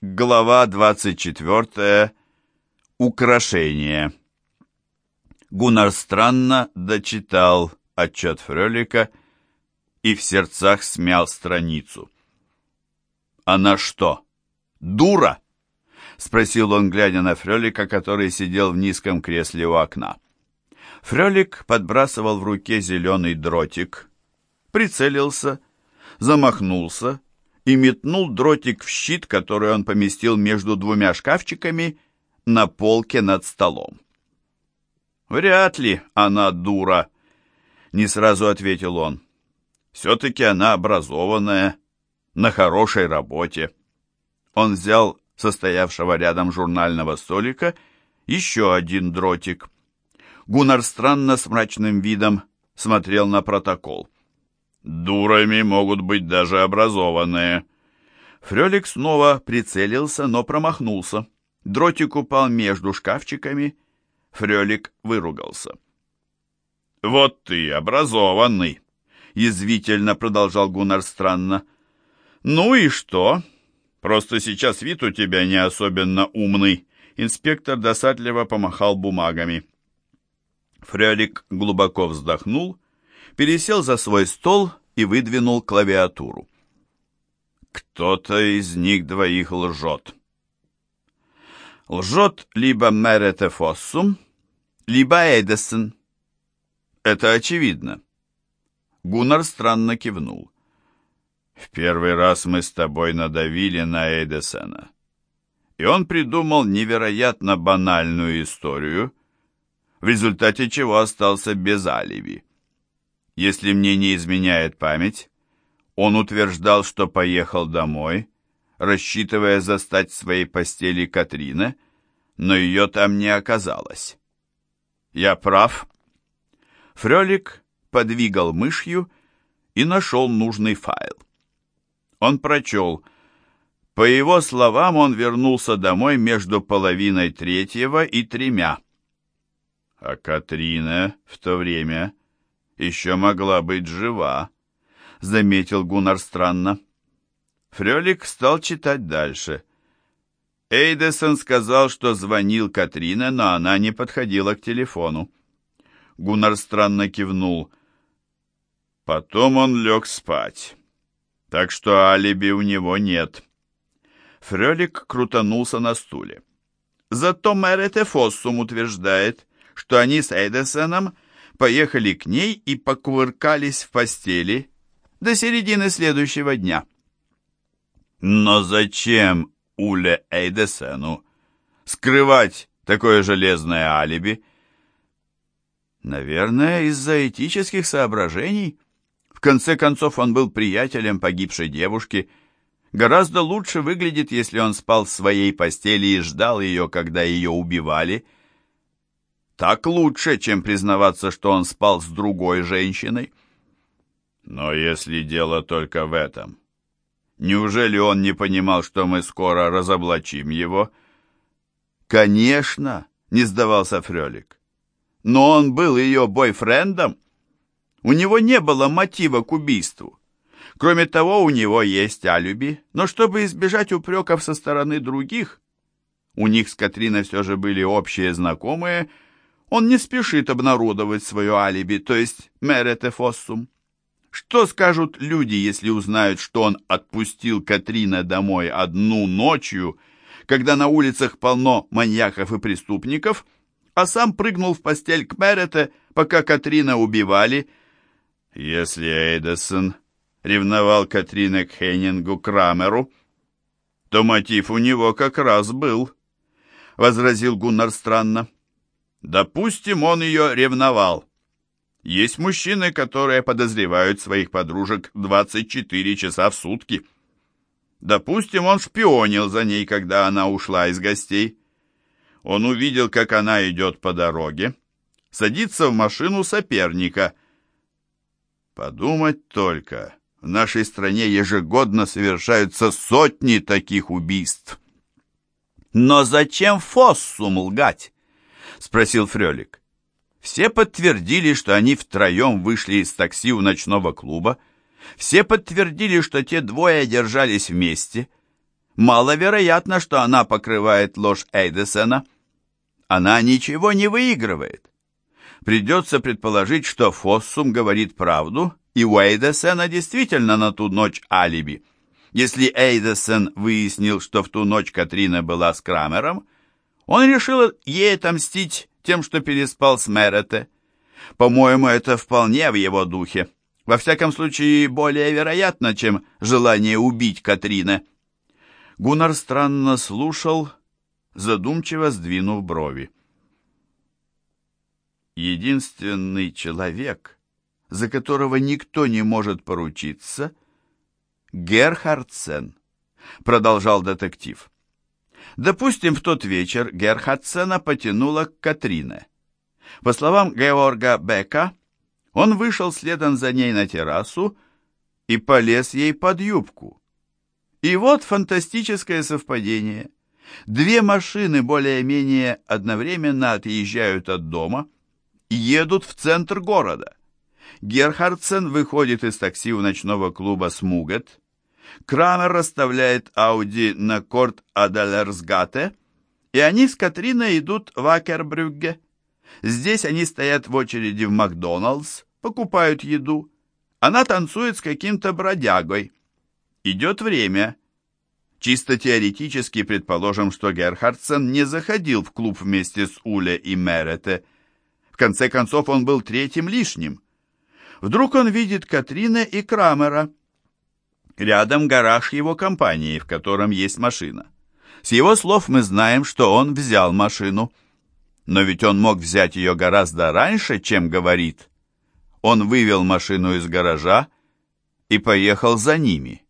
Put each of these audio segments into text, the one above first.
Глава 24. Украшение. Гуннар странно дочитал отчет Фрелика и в сердцах смял страницу. «Она что, дура?» — спросил он, глядя на Фрелика, который сидел в низком кресле у окна. Фрелик подбрасывал в руке зеленый дротик, прицелился, замахнулся, и метнул дротик в щит, который он поместил между двумя шкафчиками на полке над столом. «Вряд ли она дура», — не сразу ответил он. «Все-таки она образованная, на хорошей работе». Он взял состоявшего рядом журнального столика еще один дротик. Гуннар странно с мрачным видом смотрел на протокол. Дурами могут быть даже образованные. Фрелик снова прицелился, но промахнулся. Дротик упал между шкафчиками. Фрелик выругался. «Вот ты, образованный!» — язвительно продолжал Гуннар странно. «Ну и что? Просто сейчас вид у тебя не особенно умный». Инспектор досадливо помахал бумагами. Фрелик глубоко вздохнул пересел за свой стол и выдвинул клавиатуру. Кто-то из них двоих лжет. Лжет либо Мерете Фоссум, либо Эйдесон. Это очевидно. Гуннар странно кивнул. В первый раз мы с тобой надавили на Эйдесона. И он придумал невероятно банальную историю, в результате чего остался без алиби. Если мне не изменяет память, он утверждал, что поехал домой, рассчитывая застать в своей постели Катрина, но ее там не оказалось. Я прав. Фрелик подвигал мышью и нашел нужный файл. Он прочел. По его словам, он вернулся домой между половиной третьего и тремя. А Катрина в то время еще могла быть жива», — заметил Гуннар странно. Фрелик стал читать дальше. Эйдесон сказал, что звонил Катрина, но она не подходила к телефону. Гуннар странно кивнул. Потом он лег спать. Так что алиби у него нет. Фрелик крутанулся на стуле. Зато Мерете Фоссум утверждает, что они с Эйдесоном поехали к ней и покувыркались в постели до середины следующего дня. Но зачем Уле Эйдесену скрывать такое железное алиби? Наверное, из-за этических соображений. В конце концов, он был приятелем погибшей девушки. Гораздо лучше выглядит, если он спал в своей постели и ждал ее, когда ее убивали – так лучше, чем признаваться, что он спал с другой женщиной. Но если дело только в этом, неужели он не понимал, что мы скоро разоблачим его? Конечно, не сдавался Фрелик. Но он был ее бойфрендом. У него не было мотива к убийству. Кроме того, у него есть алиби, но чтобы избежать упреков со стороны других, у них с Катриной все же были общие знакомые – он не спешит обнародовать свое алиби, то есть мерете фоссум. Что скажут люди, если узнают, что он отпустил Катрина домой одну ночью, когда на улицах полно маньяков и преступников, а сам прыгнул в постель к Мерете, пока Катрина убивали? Если Эйдесон ревновал Катрина к Хеннингу Крамеру, то мотив у него как раз был, — возразил Гуннар странно. Допустим, он ее ревновал. Есть мужчины, которые подозревают своих подружек 24 часа в сутки. Допустим, он шпионил за ней, когда она ушла из гостей. Он увидел, как она идет по дороге, садится в машину соперника. Подумать только, в нашей стране ежегодно совершаются сотни таких убийств. Но зачем Фоссум лгать? — спросил Фрелик. Все подтвердили, что они втроем вышли из такси у ночного клуба. Все подтвердили, что те двое держались вместе. Маловероятно, что она покрывает ложь Эйдесена. Она ничего не выигрывает. Придется предположить, что Фоссум говорит правду, и у Эйдесена действительно на ту ночь алиби. Если Эйдесен выяснил, что в ту ночь Катрина была с Крамером, он решил ей отомстить тем, что переспал с Мерете. По-моему, это вполне в его духе. Во всяком случае, более вероятно, чем желание убить Катрина. Гуннар странно слушал, задумчиво сдвинув брови. Единственный человек, за которого никто не может поручиться, Герхардсен, продолжал детектив. Допустим, в тот вечер Герхардсена потянуло к Катрине. По словам Георга Бека, он вышел следом за ней на террасу и полез ей под юбку. И вот фантастическое совпадение. Две машины более-менее одновременно отъезжают от дома и едут в центр города. Герхардсен выходит из такси у ночного клуба «Смугет». Крамер расставляет Ауди на корт Адалерсгате, и они с Катриной идут в Акербрюгге. Здесь они стоят в очереди в Макдоналдс, покупают еду. Она танцует с каким-то бродягой. Идет время. Чисто теоретически предположим, что Герхардсен не заходил в клуб вместе с Уле и Мерете. В конце концов, он был третьим лишним. Вдруг он видит Катрина и Крамера. Рядом гараж его компании, в котором есть машина. С его слов мы знаем, что он взял машину. Но ведь он мог взять ее гораздо раньше, чем говорит. Он вывел машину из гаража и поехал за ними.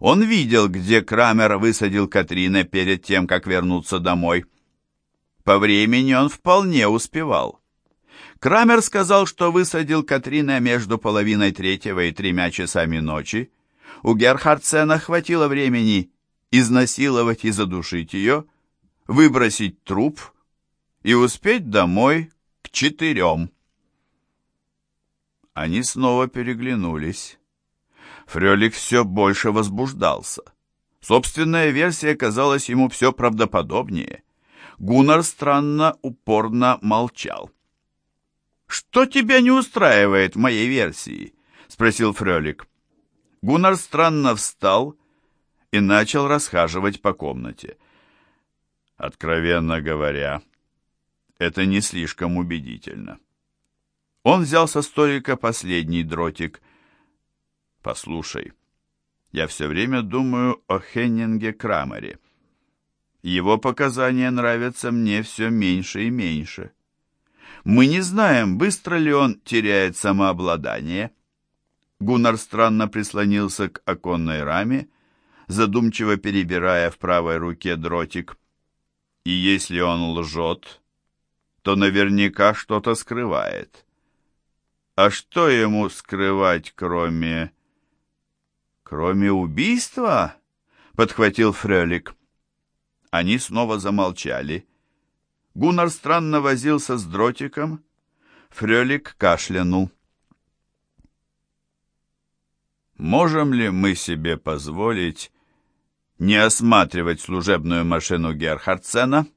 Он видел, где Крамер высадил Катрина перед тем, как вернуться домой. По времени он вполне успевал. Крамер сказал, что высадил Катрина между половиной третьего и тремя часами ночи. У Герхардсена хватило времени изнасиловать и задушить ее, выбросить труп и успеть домой к четырем. Они снова переглянулись. Фрелик все больше возбуждался. Собственная версия казалась ему все правдоподобнее. Гуннар странно упорно молчал. «Что тебя не устраивает в моей версии?» — спросил Фрелик. Гуннар странно встал и начал расхаживать по комнате. Откровенно говоря, это не слишком убедительно. Он взял со столика последний дротик. «Послушай, я все время думаю о Хеннинге Крамере. Его показания нравятся мне все меньше и меньше. Мы не знаем, быстро ли он теряет самообладание». Гуннар странно прислонился к оконной раме, задумчиво перебирая в правой руке дротик. И если он лжет, то наверняка что-то скрывает. А что ему скрывать, кроме... Кроме убийства? Подхватил Фрелик. Они снова замолчали. Гуннар странно возился с дротиком. Фрелик кашлянул. Можем ли мы себе позволить не осматривать служебную машину Герхардсена?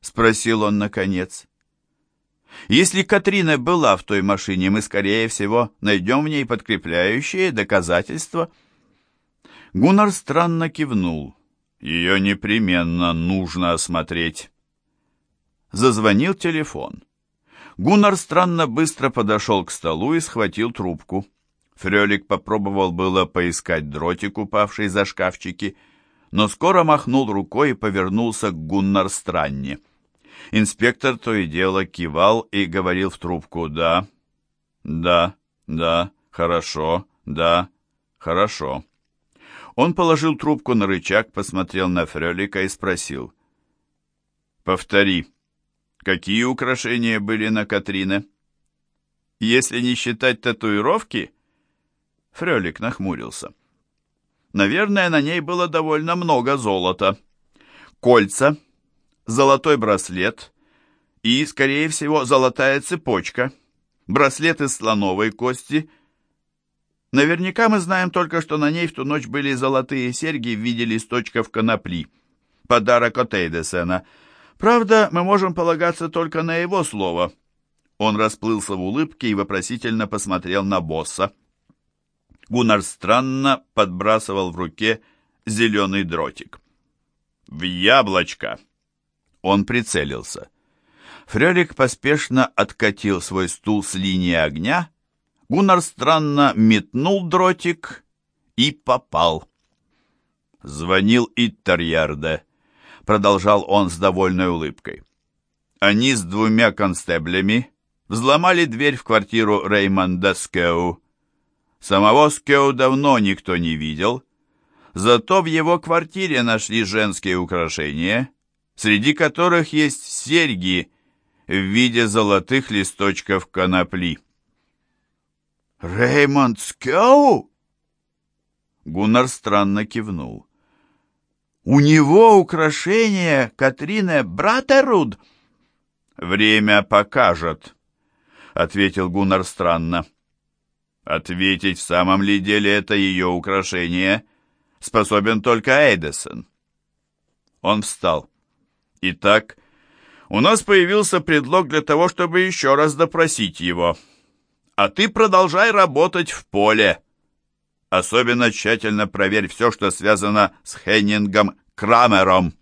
Спросил он наконец. Если Катрина была в той машине, мы, скорее всего, найдем в ней подкрепляющие доказательства. Гуннар странно кивнул. Ее непременно нужно осмотреть. Зазвонил телефон. Гуннар странно быстро подошел к столу и схватил трубку. Фрелик попробовал было поискать дротик, упавший за шкафчики, но скоро махнул рукой и повернулся к Гуннар Странне. Инспектор то и дело кивал и говорил в трубку «Да, да, да, хорошо, да, хорошо». Он положил трубку на рычаг, посмотрел на Фрелика и спросил «Повтори, какие украшения были на Катрине?» «Если не считать татуировки?» Фрелик нахмурился. «Наверное, на ней было довольно много золота. Кольца, золотой браслет и, скорее всего, золотая цепочка, браслет из слоновой кости. Наверняка мы знаем только, что на ней в ту ночь были золотые серьги в виде листочков конопли. Подарок от Эйдесена. Правда, мы можем полагаться только на его слово. Он расплылся в улыбке и вопросительно посмотрел на босса. Гуннар странно подбрасывал в руке зеленый дротик. «В яблочко!» Он прицелился. Фрелик поспешно откатил свой стул с линии огня. Гуннар странно метнул дротик и попал. Звонил Иттарьярде. Продолжал он с довольной улыбкой. Они с двумя констеблями взломали дверь в квартиру Реймонда Скеу. Самого Скеу давно никто не видел, зато в его квартире нашли женские украшения, среди которых есть серьги в виде золотых листочков конопли. «Реймонд Скеу?» Гуннар странно кивнул. «У него украшение Катрине Братеруд?» «Время покажет», — ответил Гуннар странно. Ответить, в самом ли деле это ее украшение, способен только Эйдесон. Он встал. Итак, у нас появился предлог для того, чтобы еще раз допросить его. А ты продолжай работать в поле. Особенно тщательно проверь все, что связано с Хеннингом Крамером.